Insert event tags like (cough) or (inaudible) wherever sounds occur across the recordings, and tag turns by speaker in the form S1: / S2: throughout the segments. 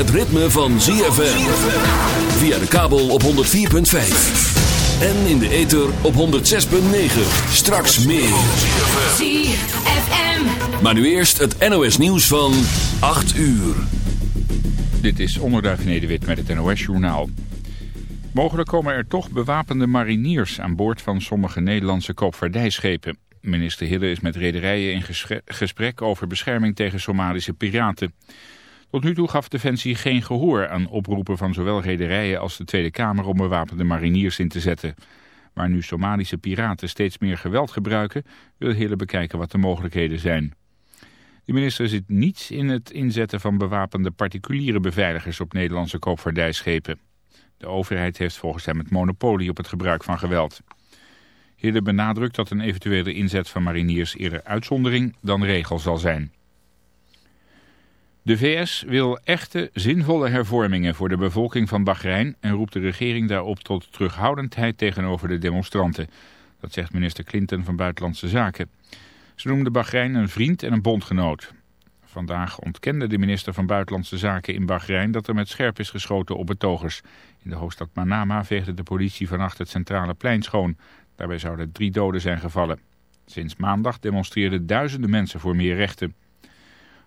S1: Het ritme van ZFM. Via de kabel op 104.5. En in de ether op 106.9. Straks meer.
S2: ZFM.
S1: Maar nu eerst het NOS nieuws van 8 uur.
S3: Dit is Onderduif Nederwit met het NOS-journaal. Mogelijk komen er toch bewapende mariniers aan boord van sommige Nederlandse koopvaardijschepen. Minister Hille is met rederijen in gesprek over bescherming tegen Somalische piraten. Tot nu toe gaf Defensie geen gehoor aan oproepen van zowel rederijen als de Tweede Kamer om bewapende mariniers in te zetten. Maar nu Somalische piraten steeds meer geweld gebruiken, wil Hille bekijken wat de mogelijkheden zijn. De minister ziet niets in het inzetten van bewapende particuliere beveiligers op Nederlandse koopvaardijschepen. De overheid heeft volgens hem het monopolie op het gebruik van geweld. Hille benadrukt dat een eventuele inzet van mariniers eerder uitzondering dan regel zal zijn. De VS wil echte, zinvolle hervormingen voor de bevolking van Bahrein en roept de regering daarop tot terughoudendheid tegenover de demonstranten. Dat zegt minister Clinton van Buitenlandse Zaken. Ze noemde Bahrein een vriend en een bondgenoot. Vandaag ontkende de minister van Buitenlandse Zaken in Bahrein dat er met scherp is geschoten op betogers. In de hoofdstad Manama veegde de politie vannacht het centrale plein schoon. Daarbij zouden drie doden zijn gevallen. Sinds maandag demonstreerden duizenden mensen voor meer rechten.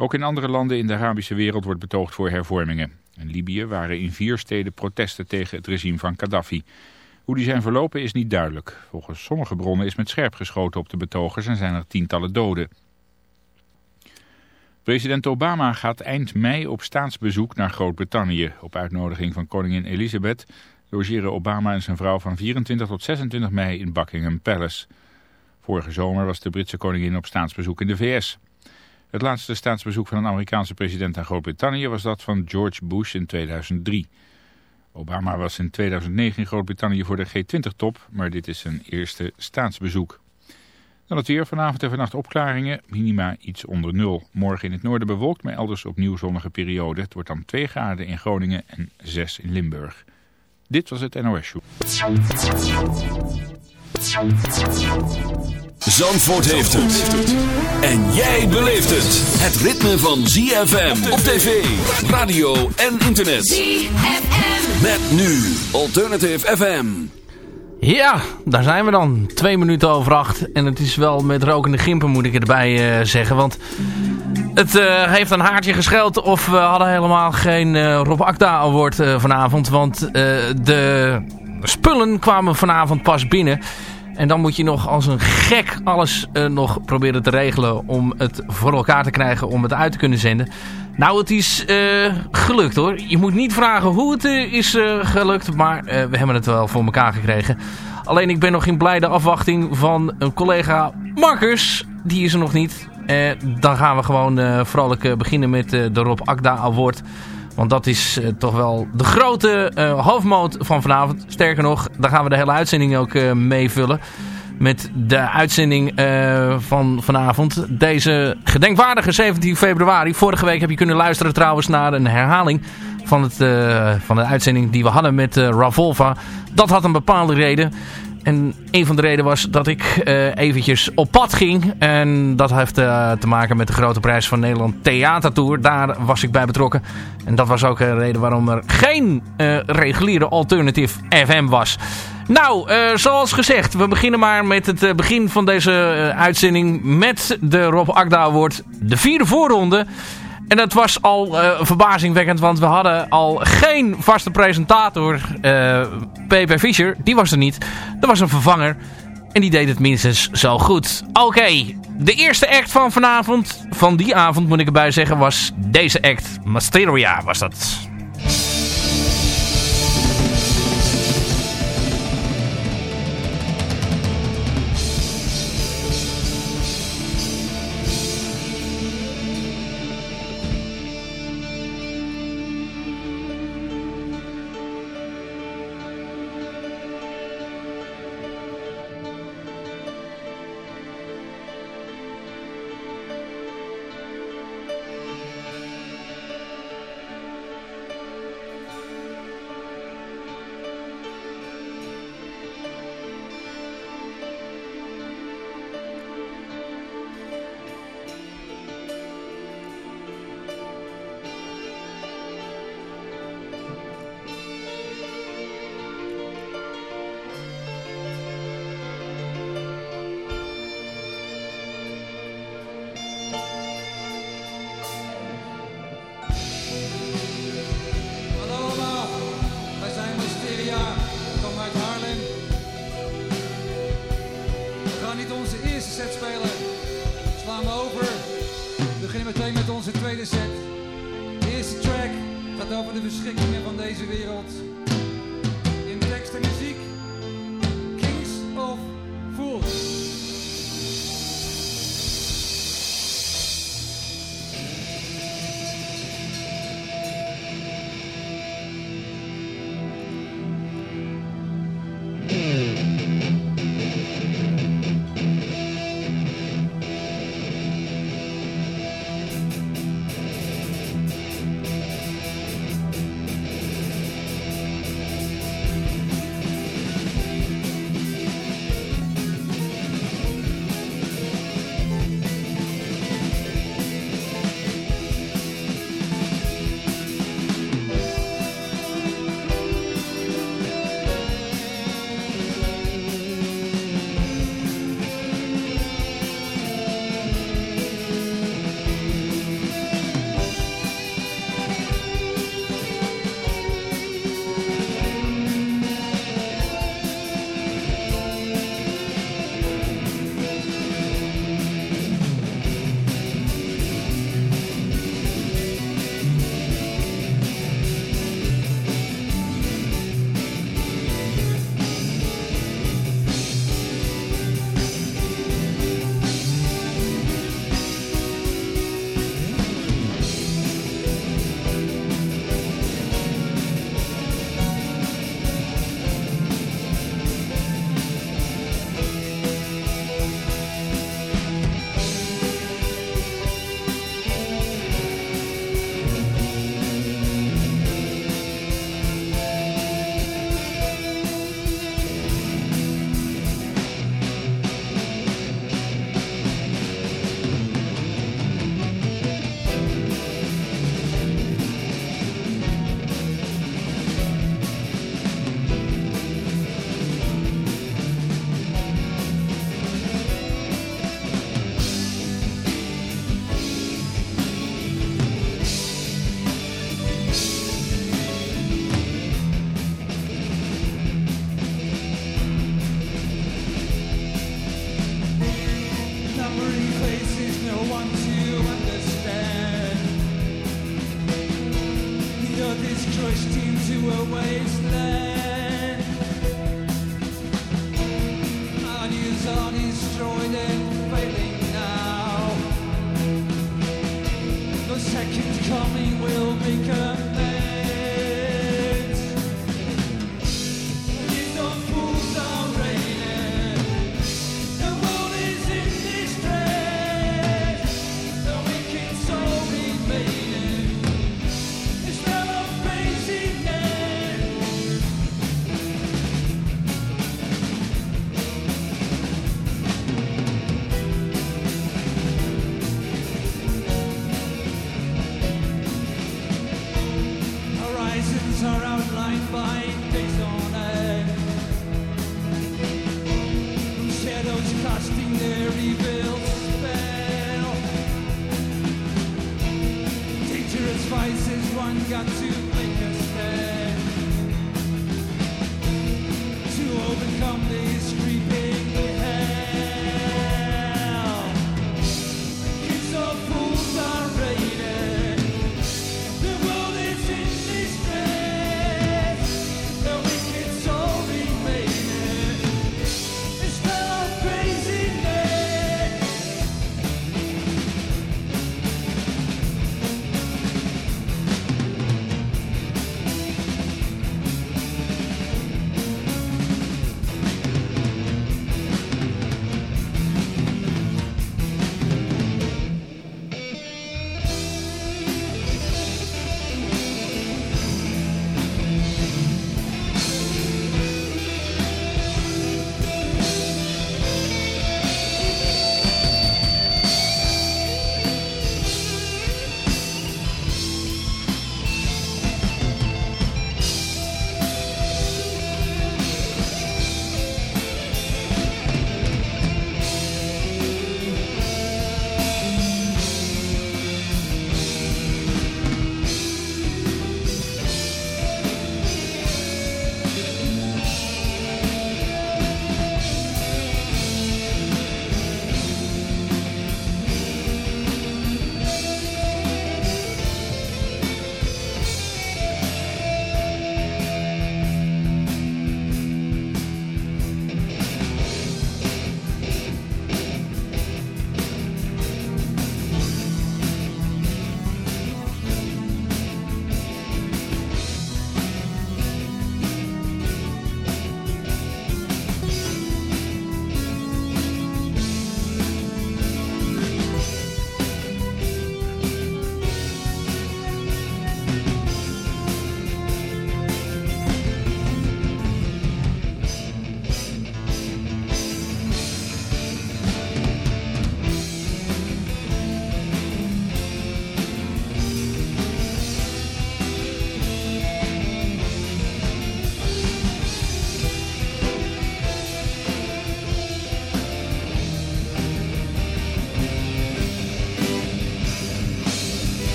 S3: Ook in andere landen in de Arabische wereld wordt betoogd voor hervormingen. In Libië waren in vier steden protesten tegen het regime van Gaddafi. Hoe die zijn verlopen is niet duidelijk. Volgens sommige bronnen is met scherp geschoten op de betogers en zijn er tientallen doden. President Obama gaat eind mei op staatsbezoek naar Groot-Brittannië. Op uitnodiging van koningin Elizabeth logeren Obama en zijn vrouw van 24 tot 26 mei in Buckingham Palace. Vorige zomer was de Britse koningin op staatsbezoek in de VS. Het laatste staatsbezoek van een Amerikaanse president aan Groot-Brittannië was dat van George Bush in 2003. Obama was in 2009 in Groot-Brittannië voor de G20-top, maar dit is zijn eerste staatsbezoek. Dan het weer vanavond en vannacht opklaringen, minima iets onder nul. Morgen in het noorden bewolkt, maar elders opnieuw zonnige periode. Het wordt dan 2 graden in Groningen en 6 in Limburg. Dit was het NOS Show.
S1: Zandvoort heeft het. En jij beleeft het. Het ritme van ZFM op tv, radio en internet.
S2: ZFM.
S1: Met nu Alternative FM.
S4: Ja, daar zijn we dan. Twee minuten over acht. En het is wel met rokende gimpen moet ik erbij uh, zeggen. Want het uh, heeft een haartje gescheld of we hadden helemaal geen uh, Rob Akda award vanavond. Want de spullen kwamen vanavond pas binnen. En dan moet je nog als een gek alles uh, nog proberen te regelen om het voor elkaar te krijgen om het uit te kunnen zenden. Nou, het is uh, gelukt hoor. Je moet niet vragen hoe het uh, is gelukt, maar we hebben het wel voor elkaar gekregen. Alleen ik ben nog in blijde afwachting van een collega Marcus. Die is er nog niet. dan gaan we gewoon vrolijk beginnen met de Rob Akda Award. Want dat is uh, toch wel de grote uh, hoofdmoot van vanavond. Sterker nog, daar gaan we de hele uitzending ook uh, meevullen. Met de uitzending van vanavond. Deze gedenkwaardige 17 februari. Vorige week heb je kunnen luisteren trouwens naar een herhaling van, het, van de uitzending die we hadden met Ravolva. Dat had een bepaalde reden. En een van de redenen was dat ik uh, eventjes op pad ging. En dat heeft uh, te maken met de grote prijs van Nederland Theatertour. Daar was ik bij betrokken. En dat was ook een reden waarom er geen uh, reguliere Alternative FM was. Nou, zoals gezegd, we beginnen maar met het begin van deze uitzending met de Rob Akda Award. De vierde voorronde. En dat was al uh, verbazingwekkend, want we hadden al geen vaste presentator. Uh, P.P. Fischer, die was er niet. Er was een vervanger. En die deed het minstens zo goed. Oké, de eerste act van vanavond, van die avond moet ik erbij zeggen, was deze act. Masteria was dat.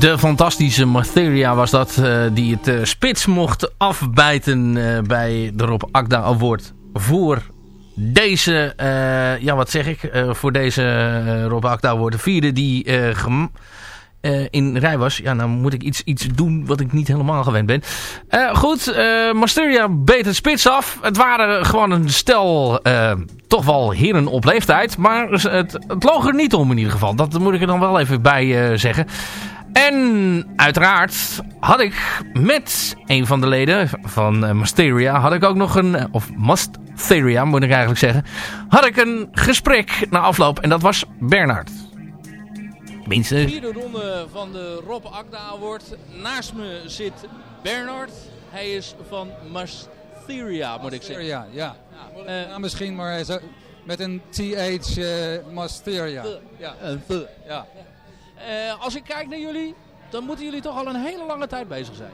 S2: De
S4: fantastische Materia was dat. die het spits mocht afbijten bij de Rob Akda Award. Voor deze, ja wat zeg ik, voor deze Rob Akda Award. De vierde die in rij was. Ja, nou moet ik iets, iets doen wat ik niet helemaal gewend ben. Goed, Masteria beet het spits af. Het waren gewoon een stel, toch wel heren op leeftijd. Maar het, het loog er niet om in ieder geval. Dat moet ik er dan wel even bij zeggen. En uiteraard had ik met een van de leden van Masteria... had ik ook nog een... of Masteria moet ik eigenlijk zeggen... had ik een gesprek na afloop. En dat was Bernard.
S5: De vierde ronde van de Rob Akda Award. Naast me zit Bernard. Hij is van Masteria, moet ik zeggen.
S2: Ja, ja. ja. Uh, misschien, maar zo, met een TH uh, eh, Masteria.
S5: Ja. Een ja. Uh, als ik kijk naar jullie, dan moeten jullie toch al een hele lange tijd bezig zijn.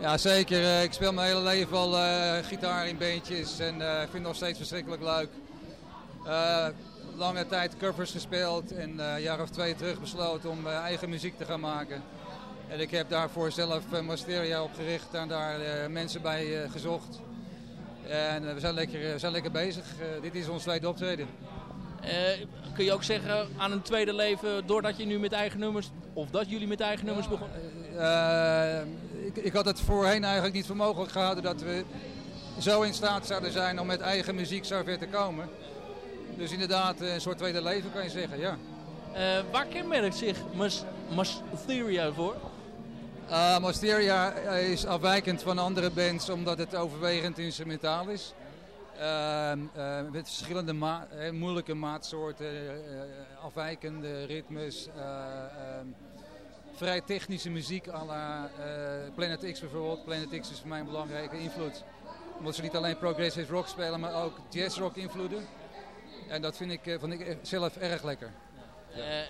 S2: Ja, zeker. ik speel mijn hele leven al gitaar in beentjes en vind het nog steeds verschrikkelijk leuk lange tijd covers gespeeld en een jaar of twee terug besloten om eigen muziek te gaan maken. En ik heb daarvoor zelf Masteria opgericht en daar mensen bij gezocht. En we zijn lekker, zijn lekker bezig. dit is ons tweede optreden.
S5: Kun je ook zeggen aan een tweede leven doordat je nu met eigen nummers, of dat jullie met eigen nummers begonnen?
S2: ik, ik had het voorheen eigenlijk niet voor mogelijk gehouden dat we zo in staat zouden zijn om met eigen muziek zover te komen. Dus inderdaad een soort tweede leven kan je zeggen, ja.
S5: Uh, waar kenmerkt zich Masteria voor?
S2: Uh, Masteria is afwijkend van andere bands omdat het overwegend instrumentaal is. Uh, met verschillende ma moeilijke maatsoorten, afwijkende ritmes, ehm, vrij technische muziek à la Planet X bijvoorbeeld. Planet X is voor mij een belangrijke invloed. Omdat ze niet alleen progressive rock spelen, maar ook jazz rock invloeden. En dat vind ik, eh, vind ik zelf erg lekker.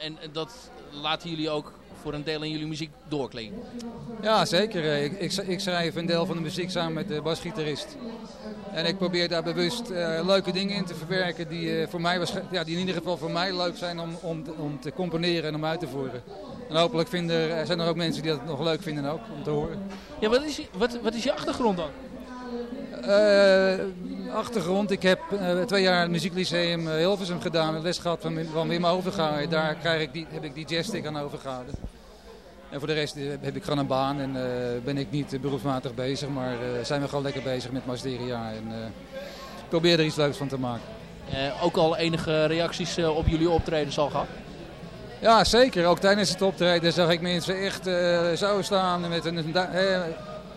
S5: En dat laten jullie ook voor een deel in jullie muziek doorklinken?
S2: Ja, zeker. Eh, ik, ik, ik, schrijf een deel van de muziek samen met de basgitarist. En ik probeer daar bewust leuke dingen in te verwerken die, voor mij ja, die in ieder geval voor mij leuk zijn om, om, om te componeren en om uit te voeren. En hopelijk vinden, zijn er ook mensen die dat nog leuk vinden ook, om te horen.
S5: Ja, wat is, wat, wat is je achtergrond dan?
S2: achtergrond. Ik heb uh, twee jaar het muzieklyceum Hilversum gedaan. Les gehad van, van Wim Overgaar. Daar krijg ik die, heb ik die jazzstick aan overgehouden. En voor de rest eh, heb ik gewoon een baan en ben ik niet beroepsmatig bezig. Maar zijn we gewoon lekker bezig met Masteria. En probeer er iets leuks van te maken.
S5: ook al enige reacties op jullie optredens al gehad?
S2: Ja, zeker. Ook tijdens het optreden zag ik mensen echt zo staan met een,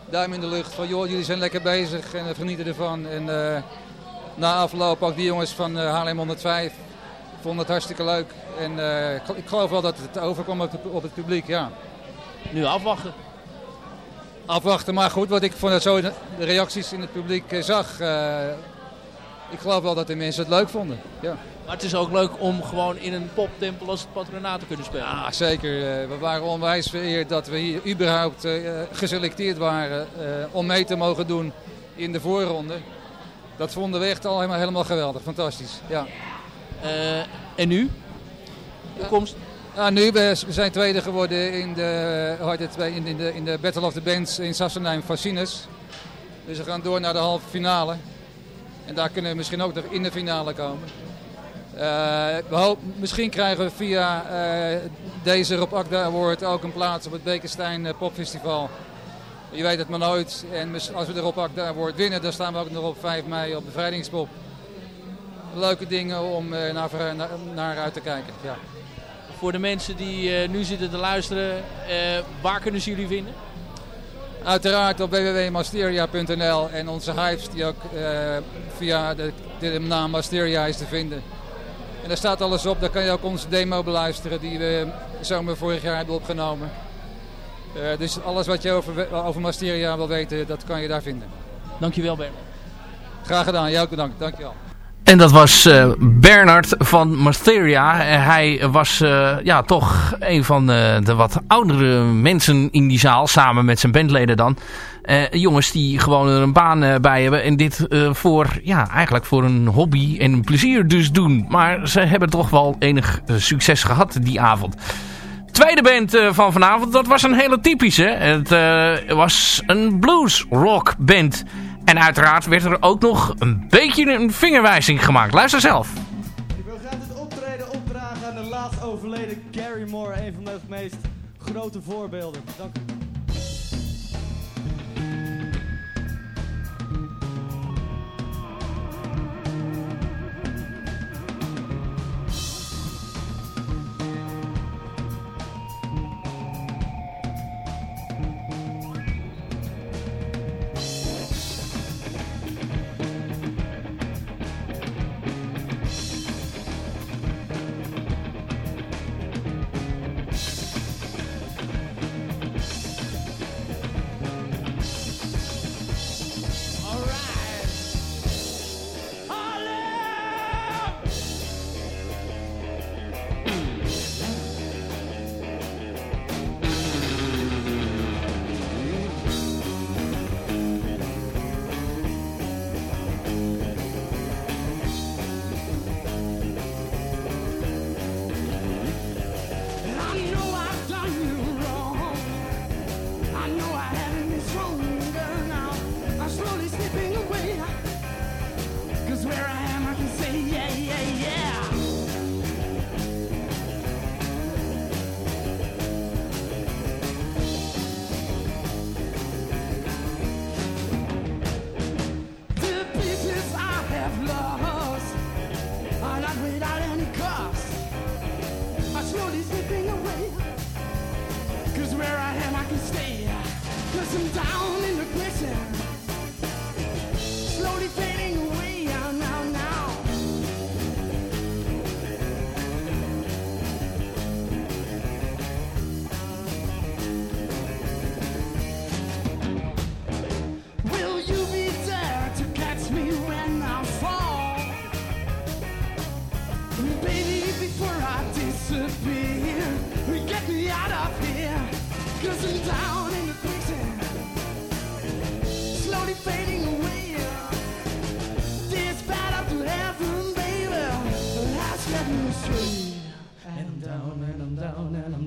S2: duim in de lucht van joh, jullie zijn lekker bezig en genieten ervan. En uh, na afloop ook die jongens van uh, Haarlem 105 vonden het hartstikke leuk. En uh, ik, ik, geloof wel dat het overkwam op, op, het publiek, ja.
S5: Nu afwachten.
S2: Afwachten, maar goed, wat ik van zo de reacties in het publiek zag, ik geloof wel dat de mensen het leuk vonden. Ja.
S5: Maar het is ook leuk om gewoon in een poptempel als het patronaat te kunnen spelen.
S2: Ja, zeker. Eh, we waren onwijs vereerd dat we hier überhaupt eh, geselecteerd waren eh, om mee te mogen doen in de voorronde. Dat vonden we echt al helemaal, helemaal geweldig. Fantastisch. Ja.
S5: en nu? Toekomst?
S2: Ja, nu we zijn tweede geworden in de, in, in, de, in de Battle of the Bands in Sassenheim van Sinus. Dus we gaan door naar de halve finale. En daar kunnen we misschien ook nog in de finale komen. Uh, we hopen, misschien krijgen we via uh, deze Rob Akda Award ook een plaats op het Bekenstein uh, Popfestival. Je weet het maar nooit. En als we de Rob Akda Award winnen, dan staan we ook nog op 5 mei op Bevrijdingspop. Leuke dingen om naar, naar, naar, uit te kijken. Ja.
S5: Voor de mensen die nu zitten te luisteren, waar kunnen ze jullie vinden?
S2: Uiteraard op www.masteria.nl en onze hypes die ook via de, de naam Masteria is te vinden. En daar staat alles op. Daar kan je ook onze demo beluisteren die we zomer vorig jaar hebben opgenomen. Uh, dus alles wat je over, over Masteria wil weten, dat kan je daar vinden.
S5: Dankjewel Bernard.
S2: Graag gedaan. Jij ook bedankt. Dankjewel.
S4: En dat was uh, Bernard van Masteria. hij was uh, ja, toch een van de, wat oudere mensen in die zaal. Samen met zijn bandleden dan. Jongens die gewoon er een baan bij hebben. En dit voor, ja, eigenlijk voor een hobby en plezier dus doen. Maar ze hebben toch wel enig succes gehad die avond. tweede band van vanavond, dat was een hele typische. Het was een blues rock band. En uiteraard werd er ook nog een beetje een vingerwijzing gemaakt. Luister zelf.
S6: Ik wil graag dit optreden opdragen aan de laatst overleden Gary Moore. Een van mijn meest grote voorbeelden. Dank u.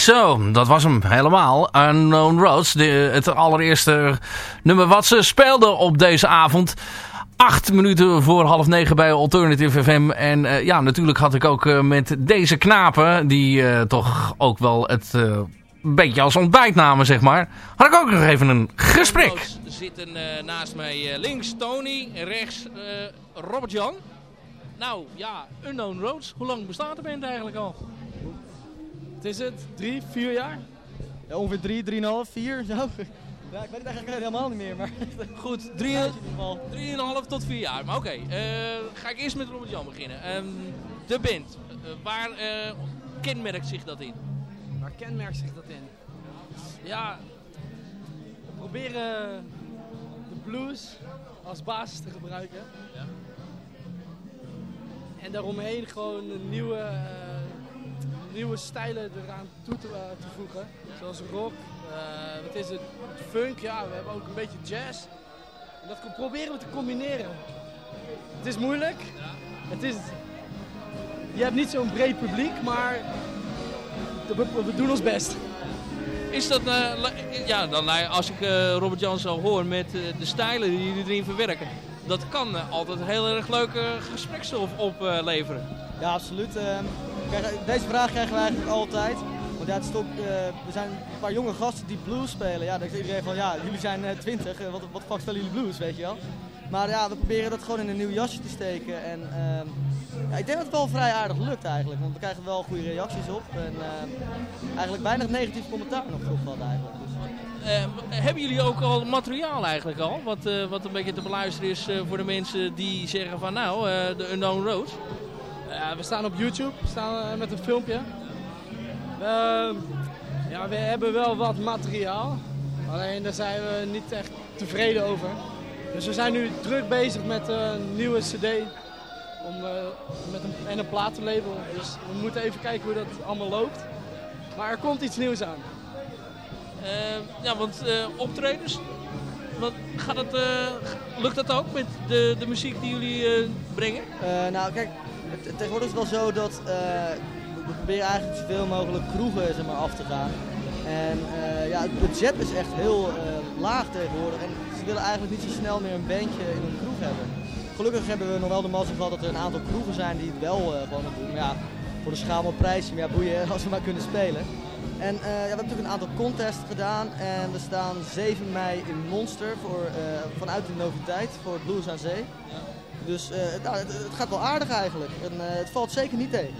S4: Zo, dat was hem helemaal. Unknown Roads, de, het allereerste nummer wat ze speelden op deze avond. Acht minuten voor half negen bij Alternative FM. En uh, ja, natuurlijk had ik ook uh, met deze knapen, die uh, toch ook wel het beetje als ontbijt namen, zeg maar. Had ik ook nog even een gesprek.
S5: Zitten naast mij links Tony, rechts Robert-Jan. Nou ja, Unknown Roads. Hoe lang bestaat de band eigenlijk al?
S6: Wat is het? Drie, vier jaar? Ja, ongeveer drie, drieënhalf, vier, zo. (laughs) Ja, ik weet het eigenlijk helemaal niet meer, maar... (laughs)
S5: Goed, drieënhalf tot vier jaar. Maar oké, okay, uh, ga ik eerst met Robert Jan beginnen. Um, de band, uh, waar uh, kenmerkt zich dat in?
S6: Waar kenmerkt zich dat in? Ja, we proberen de blues als basis te gebruiken. Ja. En daaromheen gewoon een nieuwe nieuwe stijlen eraan toe te, uh, te voegen. Zoals rock, uh, wat is het, funk, ja, we hebben ook een beetje jazz. En dat proberen we te combineren. Het is moeilijk. Het is, je hebt niet zo'n breed publiek, maar we, we, doen ons best.
S5: Is dat, uh, ja, dan, als ik Robert Jan zo hoor met de stijlen die jullie erin verwerken, dat kan altijd heel erg leuke gespreksstof opleveren.
S6: ja, absoluut. Deze vraag krijgen we eigenlijk altijd. Want ja, het is toch, uh, er zijn een paar jonge gasten die blues spelen. Ja, dan zegt iedereen van, ja, jullie zijn uh, 20, uh, wat, wat fuck spelen jullie blues, weet je wel. Maar ja, we proberen dat gewoon in een nieuw jasje te steken. En ehm, ja, ik denk dat het wel vrij aardig lukt eigenlijk. Want we krijgen wel goede reacties op. En ehm, eigenlijk weinig negatief commentaar nog terug gehad eigenlijk. Dus.
S5: hebben jullie ook al materiaal eigenlijk al? Wat, wat een beetje te beluisteren is voor de mensen die zeggen van nou, de Unknown Road.
S6: We staan op YouTube we staan, met een filmpje. Ehm, ja, we hebben wel wat materiaal. Alleen daar zijn we niet echt tevreden over. Dus we zijn nu druk bezig met een nieuwe cd om, uh, met een, en een platenlabel. Dus we moeten even kijken hoe dat allemaal loopt. Maar er komt iets nieuws aan.
S5: Uh, ja, want uh, optredens, wat, gaat het, lukt dat ook met de, de muziek die jullie brengen?
S7: nou kijk, tegenwoordig is het wel zo dat we proberen eigenlijk zoveel mogelijk kroegen zeg maar, af te gaan. En ja, het budget is echt heel laag tegenwoordig. En ze willen eigenlijk niet zo snel meer een bandje in een kroeg hebben. Gelukkig hebben we nog wel de mazzel gehad dat er een aantal kroegen zijn die het wel uh, gewoon doen. Ja, voor de schamel prijsje, maar ja, boeien (laughs) als we maar kunnen spelen. En uh, ja, we hebben natuurlijk een aantal contests gedaan en we staan 7 mei in Monster voor, uh, vanuit de Noviteit voor Blues aan Zee. Dus nou, het, het, gaat wel aardig eigenlijk en het valt zeker niet tegen.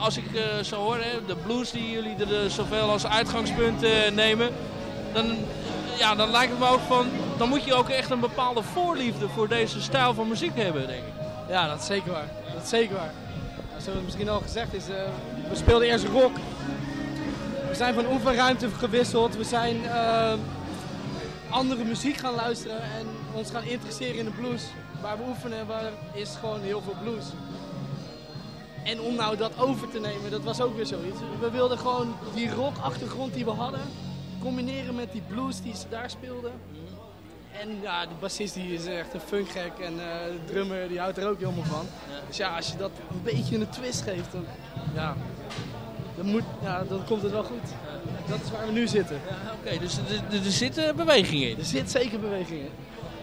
S5: Als ik zo hoor, hè, de blues die jullie er zoveel als uitgangspunt nemen, dan ja, dan lijkt het me ook van, dan moet je ook echt een bepaalde voorliefde voor deze stijl van muziek hebben, denk ik.
S6: Ja, dat is zeker waar. Dat is zeker waar. Zoals het misschien al gezegd is, uh, we speelden eerst rock. We zijn van oefenruimte gewisseld. We zijn uh, andere muziek gaan luisteren en ons gaan interesseren in de blues. Waar we oefenen, waar is gewoon heel veel blues. En om nou dat over te nemen, dat was ook weer zoiets. We wilden gewoon die rock achtergrond die we hadden, combineren met die blues die ze daar speelden. En ja, de bassist die is echt een funkgek en uh, de drummer die houdt er ook helemaal van. Dus ja, als je dat een beetje een twist geeft, dan, ja, dan, moet, ja, dan komt het wel goed. Dat is waar we nu zitten.
S5: Ja, Oké, dus er, er, zit beweging in?
S6: Er zit zeker beweging in.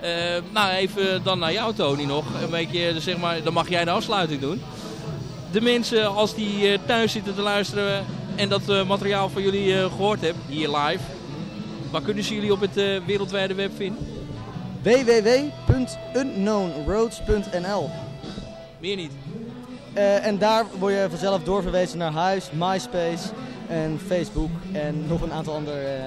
S5: Uh, nou, even dan naar jou Tony nog. Een beetje, zeg maar, dan mag jij de afsluiting doen. De mensen, als die uh, thuis zitten te luisteren en dat materiaal van jullie gehoord heb, hier live. Waar kunnen ze jullie op het wereldwijde web vinden?
S7: www.unknownroads.nl
S5: Meer niet?
S7: en daar word je vanzelf doorverwezen naar Huis, MySpace en Facebook en nog een aantal andere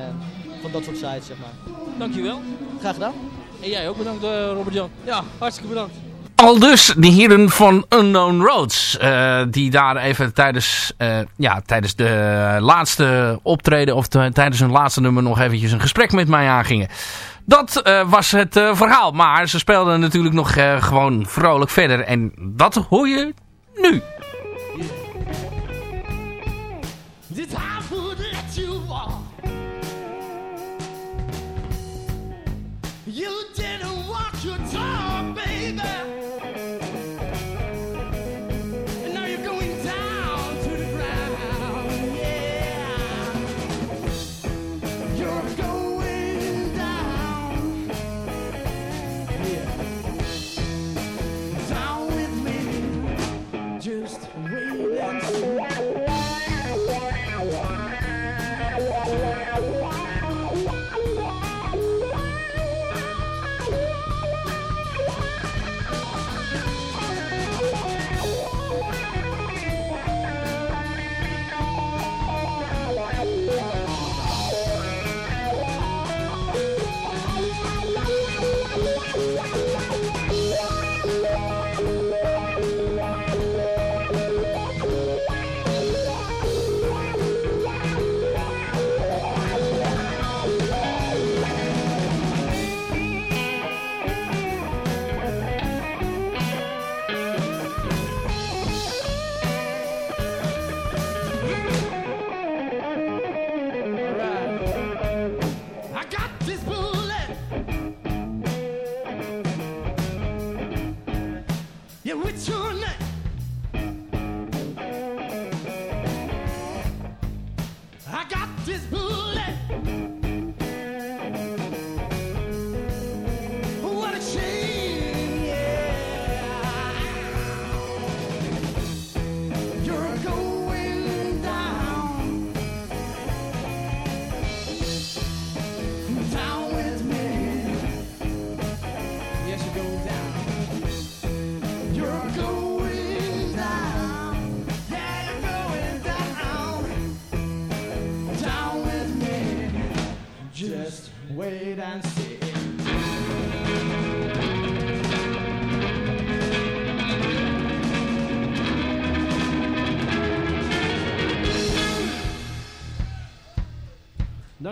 S7: van dat soort sites, zeg maar.
S5: Dankjewel.
S7: Graag gedaan.
S5: En jij ook bedankt, Robert-Jan.
S6: Ja, hartstikke bedankt.
S4: Al dus de heren van Unknown Roads. Uh, die daar even tijdens, uh, ja, tijdens de laatste optreden of tijdens hun laatste nummer nog eventjes een gesprek met mij aangingen. Dat uh, was het verhaal. Maar ze speelden natuurlijk nog gewoon vrolijk verder. En dat hoor je nu.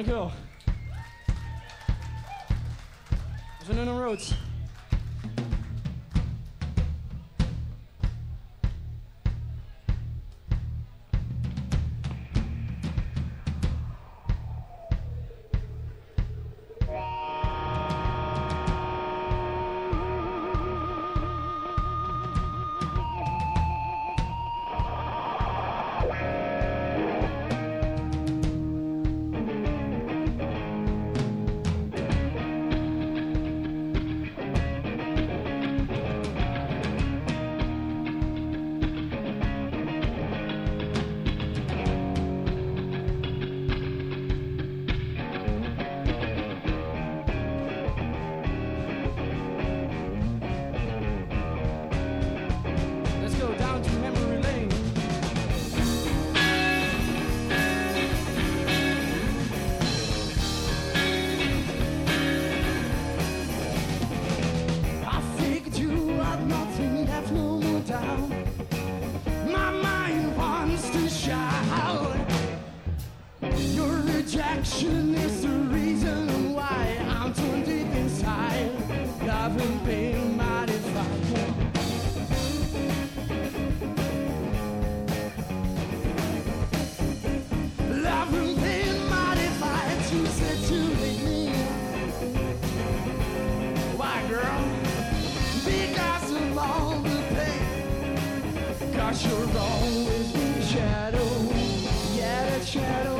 S6: Dankjewel. The reason why I'm torn deep inside. Been paying mighty fine. Love and pain modified to situate me. Why, girl? Because of all the pain. You're always shadow. Yeah, that shadow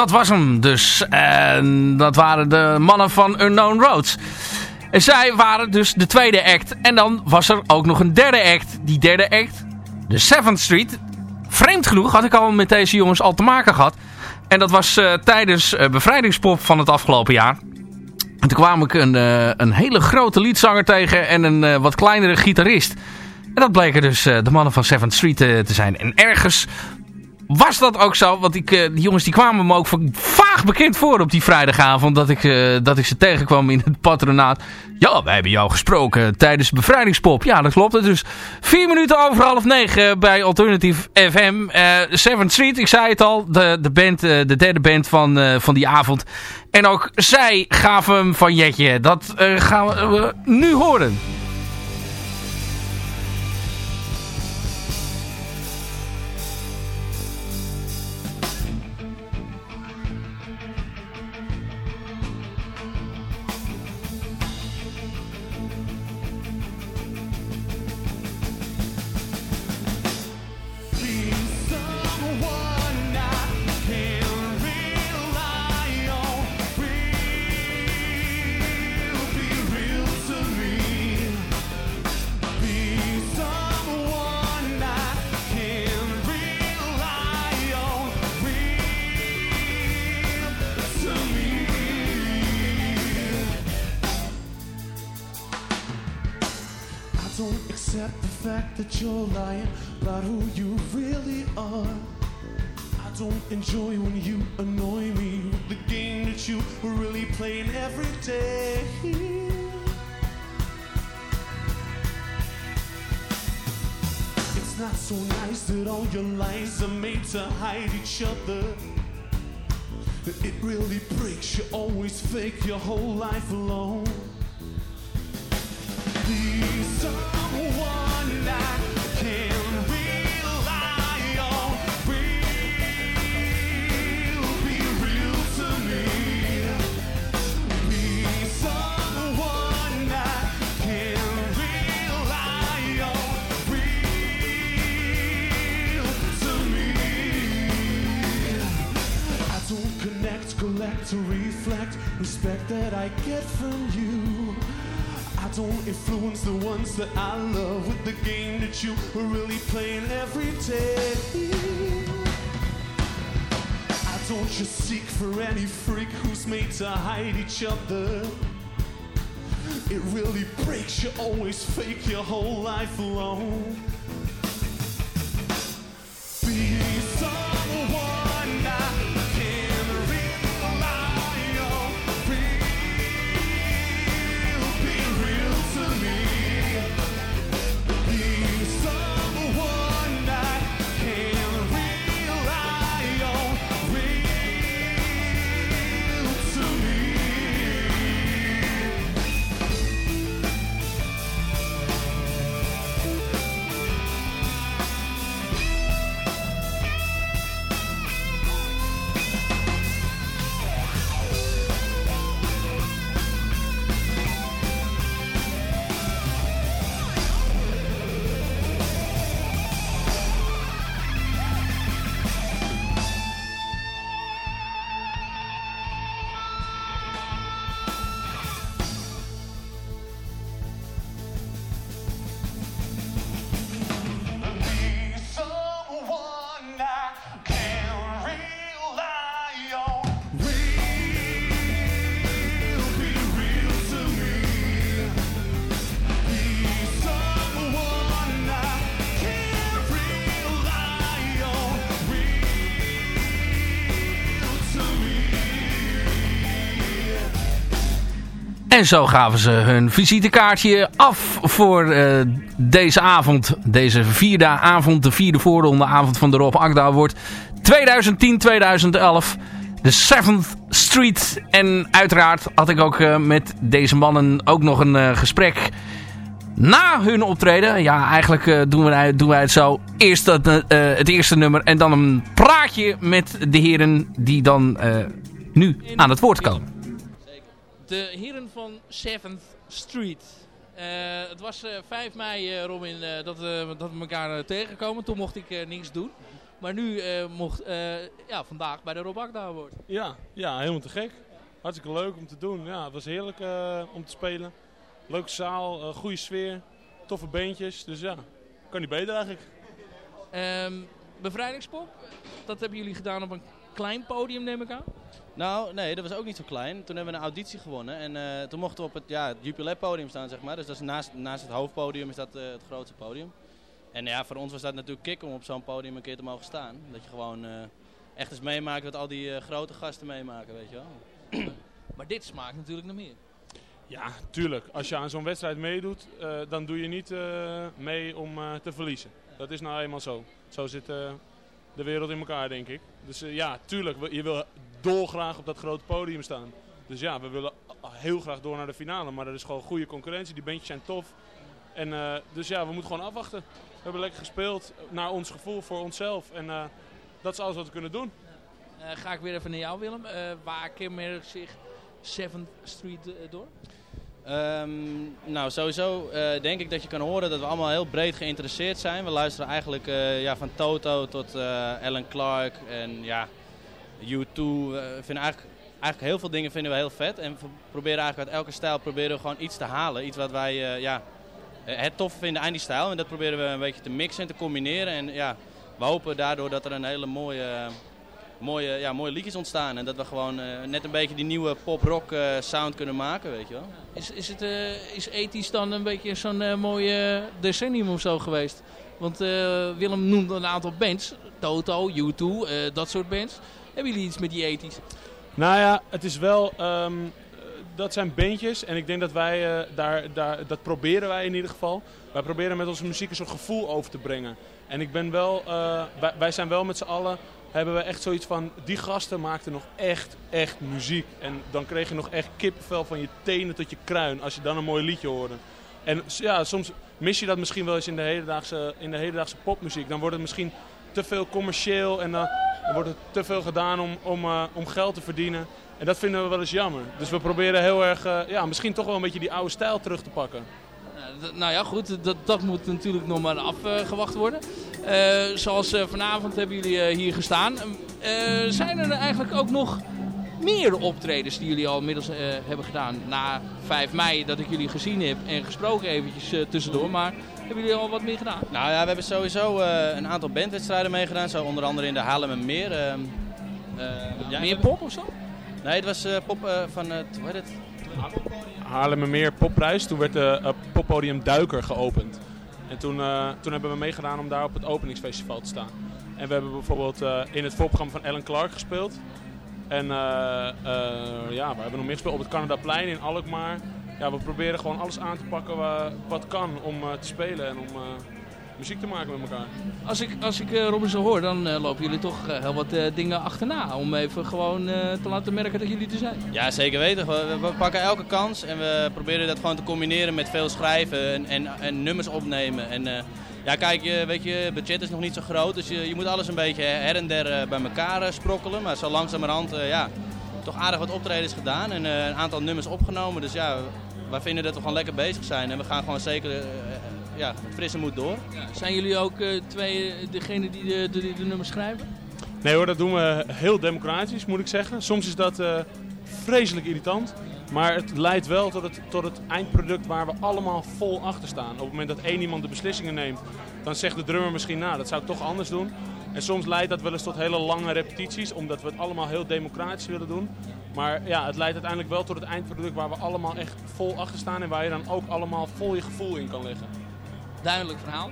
S4: Dat was hem dus. En dat waren de mannen van Unknown Roads. En zij waren dus de tweede act. En dan was er ook nog een derde act. Die derde act, de 7th Street. Vreemd genoeg had ik al met deze jongens al te maken gehad. En dat was eh, tijdens eh, bevrijdingspop van het afgelopen jaar. En toen kwam ik een, eh, een hele grote liedzanger tegen en een wat kleinere gitarist. En dat bleken dus de mannen van Seventh Street te zijn. En ergens was dat ook zo. Want ik, eh, die jongens die kwamen me ook va- vaag bekend voor op die vrijdagavond. Dat ik, eh, dat ik ze tegenkwam in het patronaat. Ja, wij hebben jou gesproken tijdens bevrijdingspop. Ja, dat klopt. Dus vier minuten over half negen bij Alternative FM. eh Seventh Street, ik zei het al. De, de, band, de derde band van, van die avond. En ook zij gaven hem van Jetje. Dat gaan we nu horen.
S8: Enjoy when you annoy me with the game that you were really playing every day. It's not so nice that all your lies are made to hide each other. It really breaks you, always fake your whole life alone. Be someone I collect, or reflect respect that I get from you. I don't influence the ones that I love with the game that you are really playing every day. I don't just seek for any freak who's made to hide each other. It really breaks you, always fake your whole life alone.
S4: En zo gaven ze hun visitekaartje af voor eh, deze avond. Deze vierde avond, de vierde voorronde avond van de Rob Award 2010-2011. De 7th Street. En uiteraard had ik ook eh, met deze mannen ook nog een eh, gesprek na hun optreden. Ja, eigenlijk doen, we, doen wij het zo. Eerst dat, het eerste nummer en dan een praatje met de heren die dan nu aan het woord komen.
S5: De heren van 7th Street. Eh, het was eh, 5 mei, eh, Robin, eh, dat, we dat we elkaar eh, tegenkomen. Toen mocht ik eh, niks doen. Maar nu eh, mocht, eh, ja, vandaag bij de Rob Agda Award.
S9: Ja, ja, helemaal te gek. Hartstikke leuk om te doen. Ja, het was heerlijk eh, om te spelen. Leuke zaal, eh, goede sfeer, toffe beentjes. Dus ja, kan niet beter eigenlijk.
S5: Ehm, Bevrijdingspop, dat hebben jullie gedaan op een klein podium neem ik aan?
S10: Nou, nee, dat was ook niet zo klein. Toen hebben we een auditie gewonnen en eh, toen mochten we op het, ja, het Jupiler podium staan, zeg maar. Dus dat is naast, naast het hoofdpodium is dat eh, het grootste podium. En ja, voor ons was dat natuurlijk kick om op zo'n podium een keer te mogen staan. Dat je gewoon eh, echt eens meemaakt wat al die eh, grote gasten meemaken, weet je wel. (clears throat)
S5: Maar dit smaakt natuurlijk nog meer.
S9: Ja, tuurlijk. Als je aan zo'n wedstrijd meedoet, eh, dan doe je niet eh, mee om eh, te verliezen. Dat is nou eenmaal zo. Zo zit eh, de wereld in elkaar, denk ik. Dus ja, tuurlijk. Je wil dolgraag op dat grote podium staan. Dus ja, we willen heel graag door naar de finale. Maar er is gewoon goede concurrentie. Die bandjes zijn tof. En, eh, dus ja, we moeten gewoon afwachten. We hebben lekker gespeeld naar ons gevoel, voor onszelf. En eh, dat is alles wat we kunnen doen.
S5: Eh, ga ik weer even naar jou Willem. Eh, waar kenmerkt zich 7th Street door?
S10: Ehm, nou, sowieso eh, denk ik dat je kan horen dat we allemaal heel breed geïnteresseerd zijn. We luisteren eigenlijk eh, ja, van Toto tot eh, Alan Clark en ja, U2. We vinden eigenlijk, eigenlijk heel veel dingen vinden we heel vet. En we proberen eigenlijk uit elke stijl proberen we gewoon iets te halen. Iets wat wij eh, ja, eh, het tof vinden aan die stijl. En dat proberen we een beetje te mixen en te combineren. En ja, we hopen daardoor dat er een hele mooie, mooie, ja, mooie liedjes ontstaan. En dat we gewoon eh, net een beetje die nieuwe pop-rock eh, sound kunnen maken, weet je wel.
S5: Is, is het eh, is ethisch dan een beetje zo'n eh, mooie decennium of zo geweest? Want eh, Willem noemde een aantal bands. Toto, U2, eh, dat soort bands. Hebben jullie iets met die ethisch?
S9: Nou ja, het is wel. ehm, dat zijn bandjes en ik denk dat wij eh, daar, daar. Dat proberen wij in ieder geval. Wij proberen met onze muziek een soort gevoel over te brengen. En ik ben wel. eh, wij, zijn wel met z'n allen. Hebben we echt zoiets van. Die gasten maakten nog echt, echt muziek. En dan kreeg je nog echt kippenvel van je tenen tot je kruin. Als je dan een mooi liedje hoorde. En ja, soms mis je dat misschien wel eens in de hedendaagse, in de hedendaagse popmuziek. Dan wordt het misschien te veel commercieel en dan, dan wordt te veel gedaan om, om, eh, om geld te verdienen. En dat vinden we wel eens jammer. Dus we proberen heel erg, eh, ja, misschien toch wel een beetje die oude stijl terug te pakken.
S5: Nou, d- nou ja, goed, dat, dat moet natuurlijk nog maar afgewacht worden. Eh, zoals eh, vanavond hebben jullie eh, hier gestaan. Eh, zijn er eigenlijk ook nog meer optredens die jullie al inmiddels eh, hebben gedaan? Na 5 mei dat ik jullie gezien heb en gesproken eventjes eh, tussendoor. Maar hebben jullie al wat meer gedaan?
S10: Nou ja, we hebben sowieso eh, een aantal bandwedstrijden meegedaan. Zo onder andere in de Haarlemmermeer. ehm eh, ja,
S5: meer pop of zo?
S10: Nee, het was eh, pop eh, van, het hoe heet het?
S9: Haarlemmermeer Popprijs. Toen werd de poppodium Duiker geopend. En toen, eh, toen hebben we meegedaan om daar op het openingsfestival te staan. En we hebben bijvoorbeeld eh, in het voorprogramma van Alan Clark gespeeld. En eh, eh, ja, we hebben nog meer gespeeld op het Canadaplein in Alkmaar. Ja, we proberen gewoon alles aan te pakken wa- wat kan om eh, te spelen en om eh, muziek te maken met elkaar.
S5: Als ik, als ik eh, Robin zo hoor, dan eh, lopen jullie toch heel wat eh, dingen achterna. Om even gewoon eh, te laten merken dat jullie er zijn.
S10: Ja, zeker weten. We, we pakken elke kans en we proberen dat gewoon te combineren met veel schrijven en, en, en nummers opnemen. En eh, ja, kijk, je, weet je, het budget is nog niet zo groot, dus je, je moet alles een beetje her en der bij elkaar sprokkelen. Maar zo langzamerhand, eh, ja, toch aardig wat optredens gedaan en eh, een aantal nummers opgenomen. Dus ja, wij vinden dat we gewoon lekker bezig zijn en we gaan gewoon zeker eh, ja, met frisse moed door.
S5: Zijn jullie ook eh, twee eh, degene die de, de, de nummers schrijven?
S9: Nee hoor, dat doen we heel democratisch moet ik zeggen. Soms is dat eh, vreselijk irritant. Maar het leidt wel tot het, tot het eindproduct waar we allemaal vol achter staan. Op het moment dat één iemand de beslissingen neemt, dan zegt de drummer misschien, nou dat zou ik toch anders doen. En soms leidt dat wel eens tot hele lange repetities, omdat we het allemaal heel democratisch willen doen. Maar ja, het leidt uiteindelijk wel tot het eindproduct waar we allemaal echt vol achter staan. En waar je dan ook allemaal vol je gevoel in kan leggen.
S5: Duidelijk verhaal.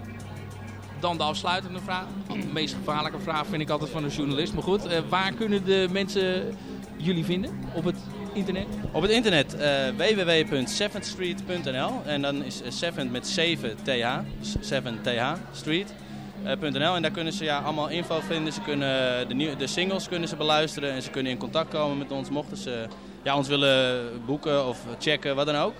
S5: Dan de afsluitende vraag. De meest gevaarlijke vraag vind ik altijd van een journalist. Maar goed, eh, waar kunnen de mensen jullie vinden op het internet?
S10: Op het internet uh, www.seventhstreet.nl en dan is uh, Seventh met 7 th, 7 th, street.nl en daar kunnen ze ja, allemaal info vinden. Ze kunnen de, nieuw, de singles kunnen ze beluisteren en ze kunnen in contact komen met ons mochten ze ja, ons willen boeken of checken, wat dan ook.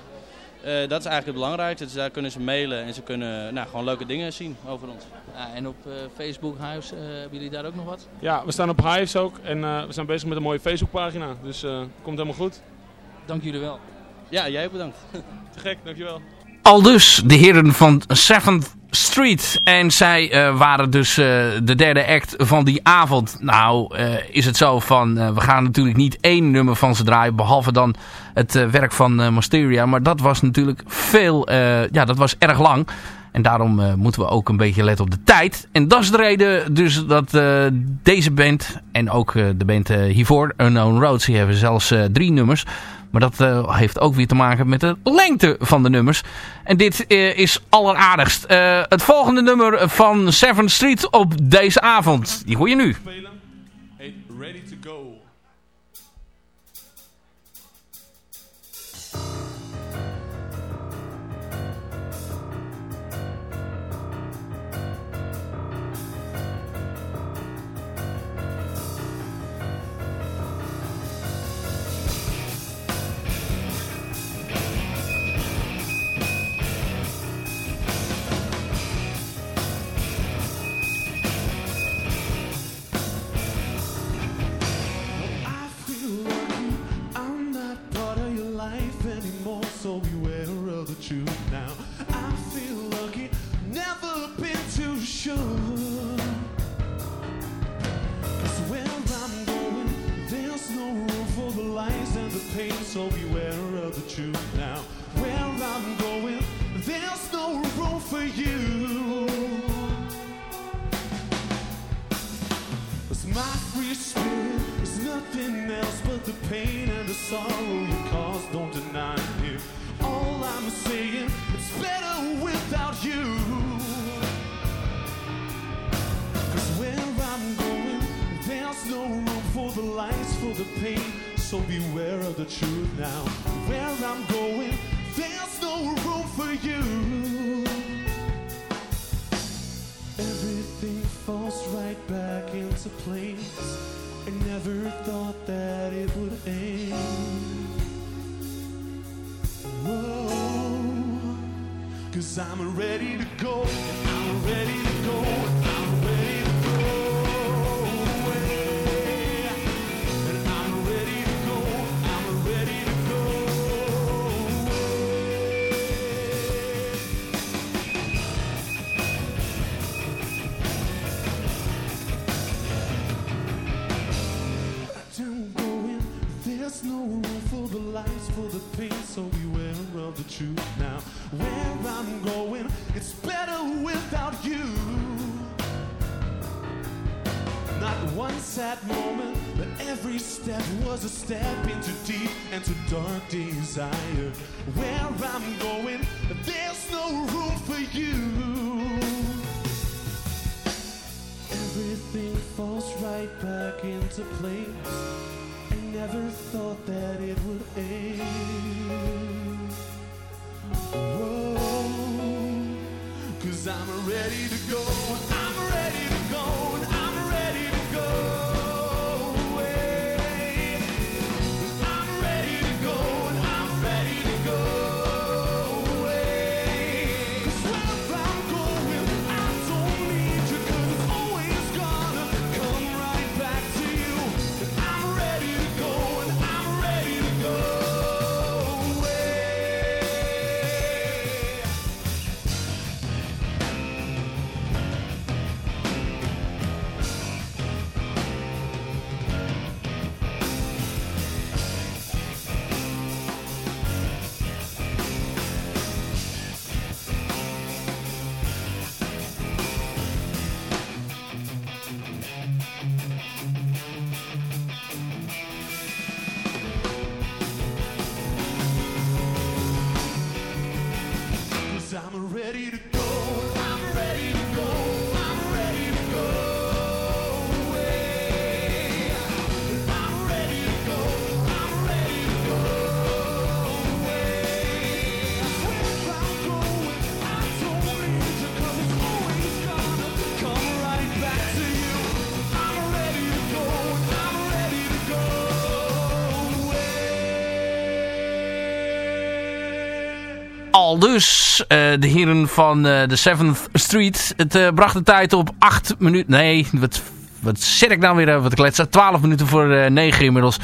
S10: Uh, dat is eigenlijk het belangrijkste. Dus daar kunnen ze mailen en ze kunnen nou, gewoon leuke dingen zien over ons.
S5: Ja, en op uh, Facebook, Huis, uh, hebben jullie daar ook nog wat?
S9: Ja, we staan op Hives ook en uh, we zijn bezig met een mooie Facebookpagina. Dus uh, komt helemaal goed.
S5: Dank jullie wel.
S10: Ja, jij bedankt.
S9: Te gek, dankjewel.
S4: Al dus de heren van 7th Street. En zij uh, waren dus uh, de derde act van die avond. Nou uh, is het zo van, we gaan natuurlijk niet één nummer van ze draaien. Behalve dan het werk van Masteria. Maar dat was natuurlijk veel, ja dat was erg lang. En daarom moeten we ook een beetje letten op de tijd. En dat is de reden dus dat deze band en ook de band hiervoor, Unknown Roads, die hebben zelfs drie nummers. Maar dat uh, heeft ook weer te maken met de lengte van de nummers. En dit uh, is alleraardigst. Uh, het volgende nummer van 7th Street op deze avond. Die hoor je nu.
S11: Ready to. life
S8: anymore, so beware of the truth now. I feel lucky, never been too sure. Cause where I'm going, there's no room for the lies and the pain, so beware of the truth now. Where I'm going, there's no room for you. It's my free spirit nothing else but the pain and the sorrow you caused. Don't deny it. All I'm saying, it's better without you. Cause where I'm going, there's no room for the lies, for the pain. So beware of the truth now. Where I'm going, there's no room for you. Everything falls right back into place I never thought that it would end. Whoa, cause I'm ready to go, I'm ready to go.
S4: Dus uh, de heren van uh, de 7th Street. Het uh, bracht de tijd op 8 minuten. Nee, wat, wat zit ik nou weer wat kletsen? 12 minuten voor 9 inmiddels.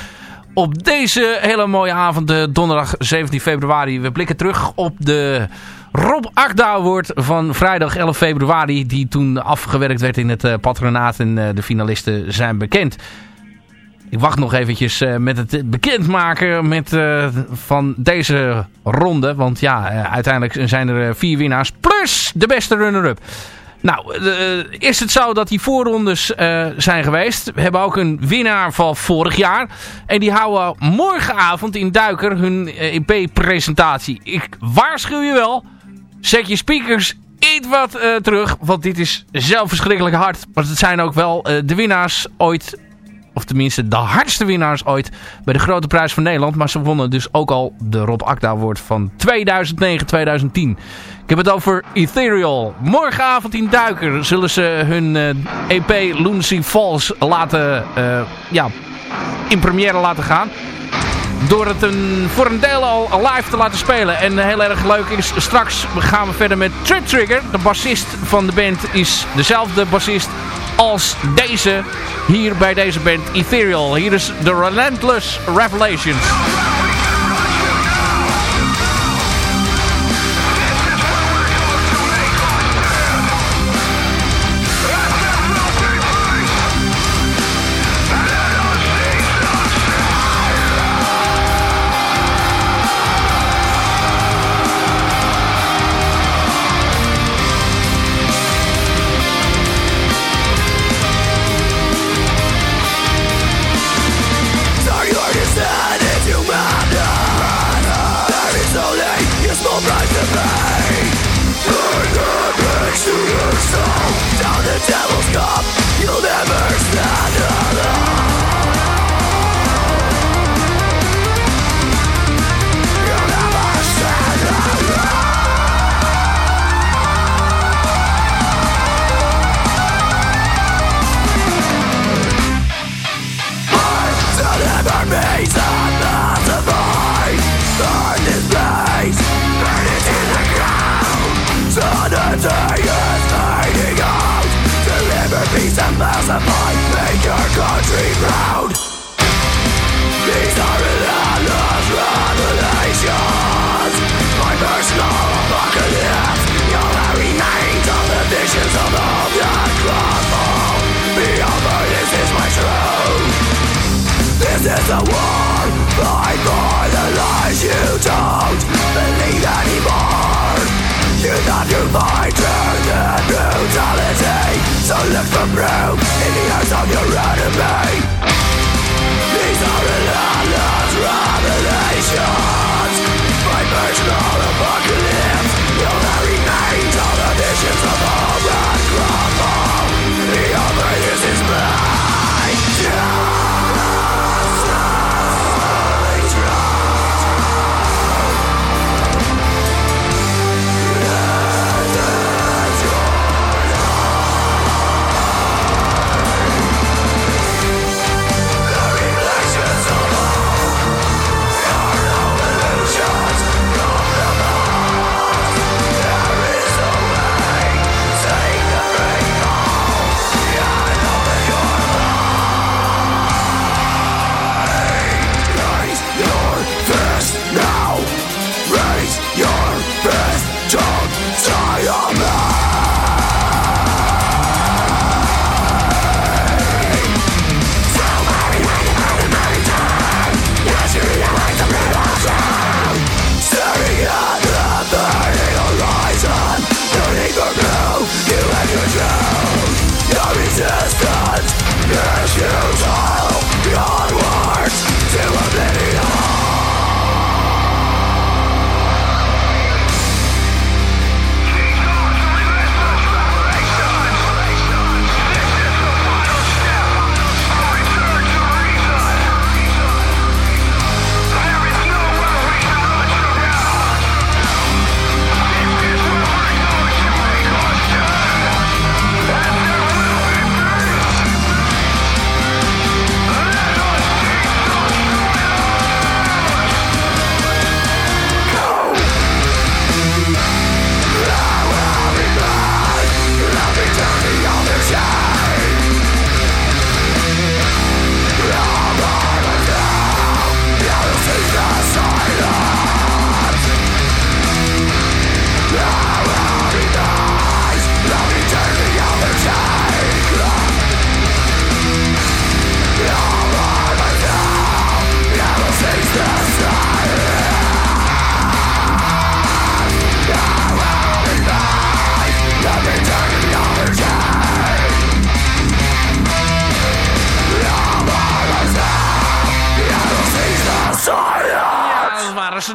S4: Op deze hele mooie avond, donderdag 17 februari. We blikken terug op de Rob Akda van vrijdag 11 februari. Die toen afgewerkt werd in het patronaat en de finalisten zijn bekend.
S12: Ik wacht nog eventjes uh, met het bekendmaken met, uh, van deze ronde. Want ja, uh, uiteindelijk zijn er vier winnaars. Plus de beste runner-up. Nou, is het zo dat die voorrondes zijn geweest. We hebben ook een winnaar van vorig jaar. En die houden morgenavond in Duiker hun EP-presentatie. Ik waarschuw je wel. Zet je speakers iets wat terug. Want dit is zelf verschrikkelijk hard. Maar het zijn ook wel de winnaars ooit of tenminste de hardste winnaars ooit bij de Grote Prijs van Nederland. Maar ze wonnen dus ook al de Rob Akda Award van 2009-2010. Ik heb het over Ethereal. Morgenavond in Duiker zullen ze hun EP eh, e Lunacy Falls laten, uh, ja, in première laten gaan. Door het een, voor een deel al live te laten spelen. En heel erg leuk is, straks gaan we verder met Trip Trigger. De bassist van de band is dezelfde bassist als deze hier bij deze band Ethereal. Hier is The Relentless Revelations.
S4: The lies
S12: you don't believe anymore You thought you might turn the brutality So look for proof in the eyes of your enemy These are relentless revelations personal apocalypse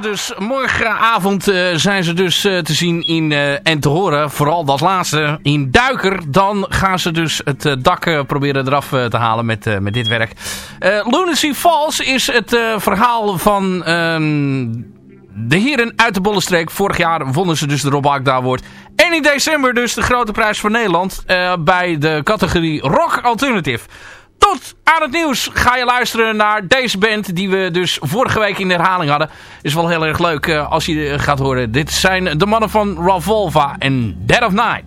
S4: dus. Morgenavond eh, zijn ze dus eh, te zien in, eh, en te horen. Vooral dat laatste in Duiker. Dan gaan ze dus het dak proberen eraf te halen met, met dit werk. Lunacy Falls is het verhaal van ehm, de heren uit de Bollenstreek. Vorig jaar wonnen ze dus de Rob Agda. En in december dus de grote prijs van Nederland bij de categorie Rock Alternative. Tot aan het nieuws ga je luisteren naar deze band die we dus vorige week in de herhaling hadden. Is wel heel erg leuk eh, als je eh, gaat horen. Dit zijn de mannen van Ravolva en Dead of Night.